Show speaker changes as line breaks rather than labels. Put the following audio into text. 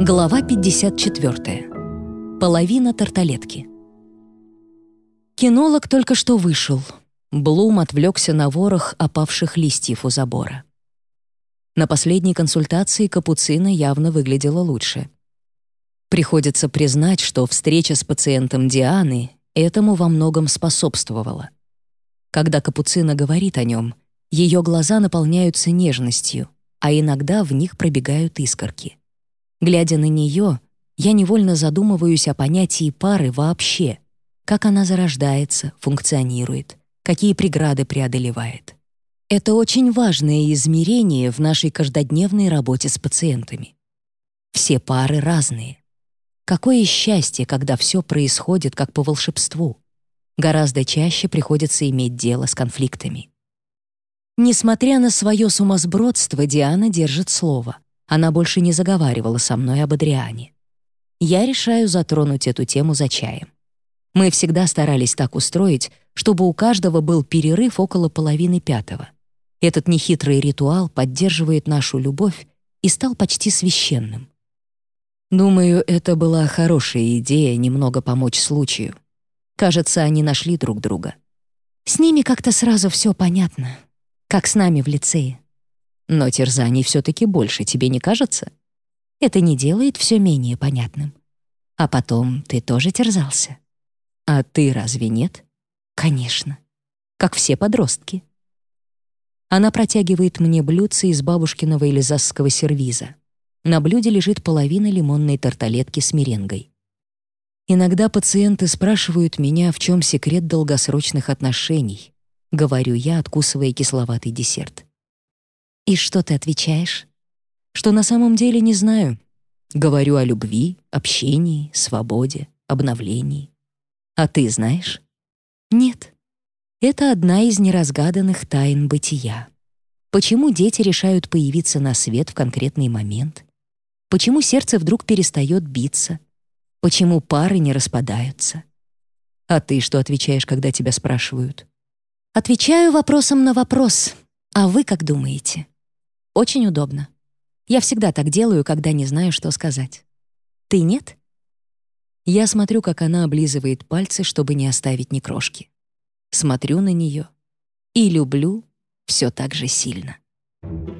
Глава 54. Половина тарталетки. Кинолог только что вышел. Блум отвлекся на ворох опавших листьев у забора. На последней консультации капуцина явно выглядела лучше. Приходится признать, что встреча с пациентом Дианы этому во многом способствовала. Когда капуцина говорит о нем, ее глаза наполняются нежностью, а иногда в них пробегают искорки. Глядя на нее, я невольно задумываюсь о понятии пары вообще, как она зарождается, функционирует, какие преграды преодолевает. Это очень важное измерение в нашей каждодневной работе с пациентами. Все пары разные. Какое счастье, когда все происходит как по волшебству. Гораздо чаще приходится иметь дело с конфликтами. Несмотря на свое сумасбродство, Диана держит слово. Она больше не заговаривала со мной об Адриане. Я решаю затронуть эту тему за чаем. Мы всегда старались так устроить, чтобы у каждого был перерыв около половины пятого. Этот нехитрый ритуал поддерживает нашу любовь и стал почти священным. Думаю, это была хорошая идея немного помочь случаю. Кажется, они нашли друг друга. С ними как-то сразу все понятно, как с нами в лицее. Но терзаний все-таки больше, тебе не кажется? Это не делает все менее понятным. А потом ты тоже терзался. А ты разве нет? Конечно. Как все подростки. Она протягивает мне блюдце из бабушкиного эльзасского сервиза. На блюде лежит половина лимонной тарталетки с меренгой. Иногда пациенты спрашивают меня, в чем секрет долгосрочных отношений. Говорю я, откусывая кисловатый десерт. И что ты отвечаешь? Что на самом деле не знаю. Говорю о любви, общении, свободе, обновлении. А ты знаешь? Нет. Это одна из неразгаданных тайн бытия. Почему дети решают появиться на свет в конкретный момент? Почему сердце вдруг перестает биться? Почему пары не распадаются? А ты что отвечаешь, когда тебя спрашивают? Отвечаю вопросом на вопрос. А вы как думаете? Очень удобно. Я всегда так делаю, когда не знаю, что сказать. Ты нет? Я смотрю, как она облизывает пальцы, чтобы не оставить ни крошки смотрю на нее и люблю все так же сильно. Thank you.